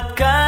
Buatkah